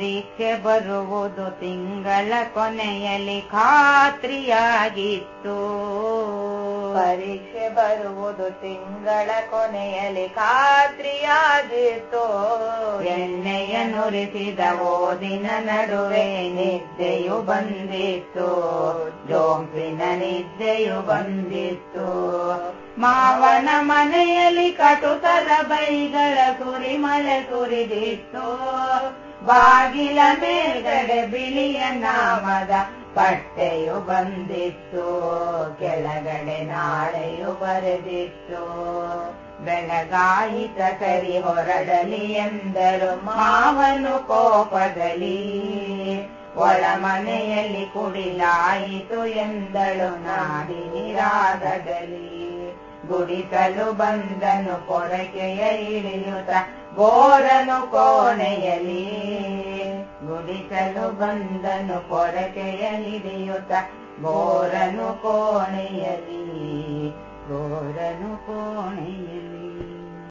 ಪರೀಕ್ಷೆ ಬರುವುದು ತಿಂಗಳ ಕೊನೆಯಲ್ಲಿ ಖಾತ್ರಿಯಾಗಿತ್ತು. ಪರೀಕ್ಷೆ ಬರುವುದು ತಿಂಗಳ ಕೊನೆಯಲ್ಲಿ ಖಾತ್ರಿಯಾಗಿತ್ತು. ಎಣ್ಣೆಯ ನುರಿಸಿದ ಓದಿನ ನಡುವೆ ನಿದ್ದೆಯು ಬಂದಿತ್ತು. ಜೋಂಪಿನ ನಿದ್ದೆಯು ಬಂದಿತ್ತು. ಮಾವನ ಮನೆಯಲ್ಲಿ ಕಟುತರ ಬೈಗಳ ಸುರಿಮಳೆ ಸುರಿದಿತ್ತು ಬಾಗಿಲ ಮೇಲ್ಗಡೆ ಬಿಳಿಯ ನಾಮದ ಪಟ್ಟೆಯು ಬಂದಿತ್ತು. ಕೆಳಗಡೆ ನಾಳೆಯು ಬರೆದಿತ್ತು. ಬೆಳಗಾಯಿತ ಕರಿ ಹೊರಡಲಿ ಎಂದರು ಮಾವನು ಕೋಪದಲ್ಲಿ. ಒಳ ಮನೆಯಲ್ಲಿ ಕುಡಿಲಾಯಿತು ಎಂದಳು ನಾಡಿನಿರಾಗದಲ್ಲಿ ಗುಡಿಸಲು ಬಂದನು ಪೊರಕೆಯ ಇಳಿಯುತ್ತ ಬೋರನು ಕೋಣೆಯಲ್ಲಿ. ಗುಡಿಸಲು ಬಂದನು ಪೊರಕೆಯ ಹಿಡಿಯುತ್ತ ಬೋರನು ಕೋಣೆಯಲ್ಲಿ. ಬೋರನು ಕೋಣೆಯಲಿ